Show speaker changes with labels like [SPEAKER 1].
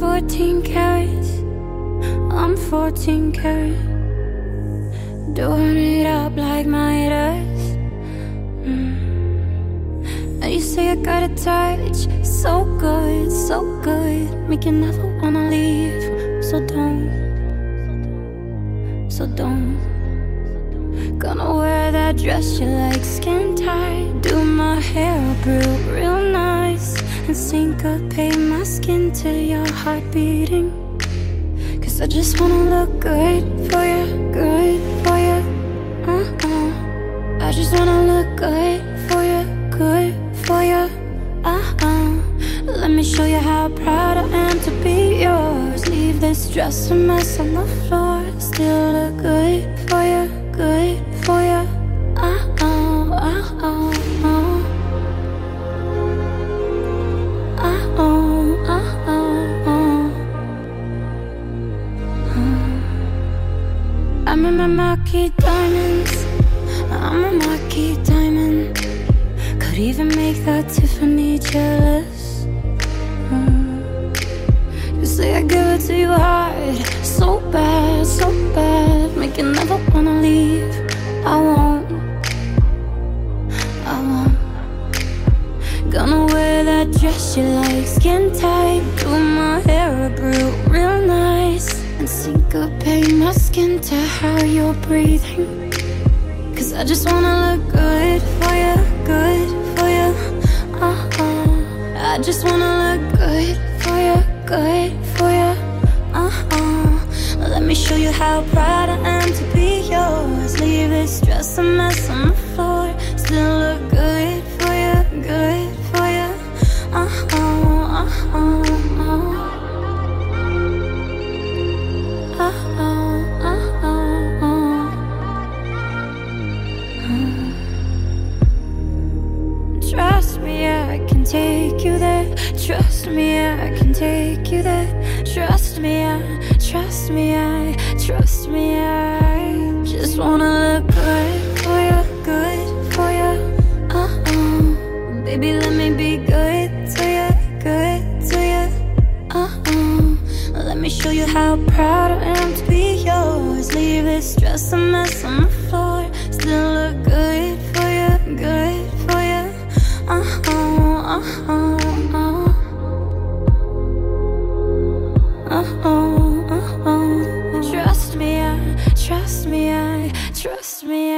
[SPEAKER 1] my 14 carats. I'm 14 carats. Doing it up like Midas. Mm. You say I got a touch, so good, so good. Make you never wanna leave. So don't, so don't. Gonna wear that dress you like, skin tight. Do my hair up real, real nice. And syncopate my skin to your heart beating. Cause I just wanna look good for you, good for you. Uh-uh. I just wanna look good for you, good for you. Uh-uh. Let me show you how proud I am to be yours. Leave this dress a mess on the floor. Still look good for you, good for you. Uh-uh, uh-uh, uh. I'm in my diamonds. I'm a marquise diamond. Could even make that Tiffany jealous. Mm. You say I give it to you hard, so bad, so bad. Make you never wanna leave. I won't. I won't. Gonna wear that dress you like, skin tight. Syncopate my skin to how you're breathing. Cause I just wanna look good for you, good for you. Uh uh. I just wanna look good for you, good for you. Uh uh. Let me show you how proud I am to be yours. Leave this dress a mess on the floor. Trust me, I can take you there. Trust me, I, trust me, I, trust me, I just wanna look good for you, good for you. Uh uh, baby, let me be good to you, good to you. Uh uh, let me show you how proud I am to be yours. Leave this dress a mess on the floor. trust me